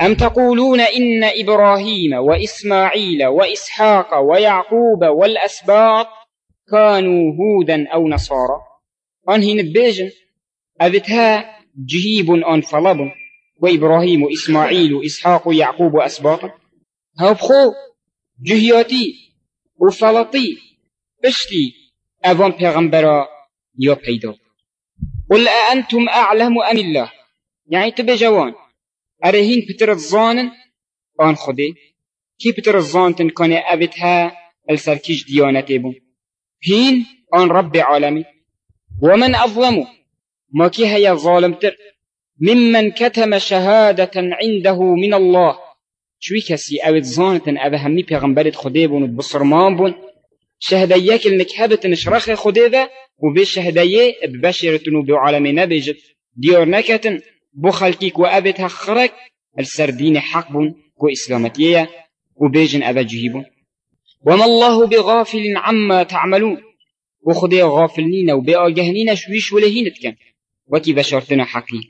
أم تقولون إن إبراهيم وإسماعيل وإسحاق ويعقوب والأسباط كانوا هودا أو نصارى؟ أنهي نبيجن أذتها جهيب أن فلب وإبراهيم وإسماعيل وإسحاق ويعقوب وأسباط. ها بخو جهياتي وفلطي بشتي أفان پیغمبرا يا قل أأنتم أعلم أم الله؟ يعني تبي جوان أرهين بتر الظانن آن خدي كي بتر الظانتن كان أبتها السركيش ديانتي بون هين آن رب عالمي ومن أظلم ما كي هي ظالم تر ممن كتم شهادة عنده من الله. شوي كسي أو ظانتن أبا بون بصرمان بون؟ شهديك المكهبة نشرخ خدي ذا وبي شهدية ببشرة وبعالم نبجت ديار نكتن بو خلقيك وأبتها خرك السردين حق بون كو إسلامتية وبيجن أبا جهيبون وما الله بغافل عما تعملون. وخدي غافلين وبآجهنين شويش ولهين تكن وكي بشرتنا حقي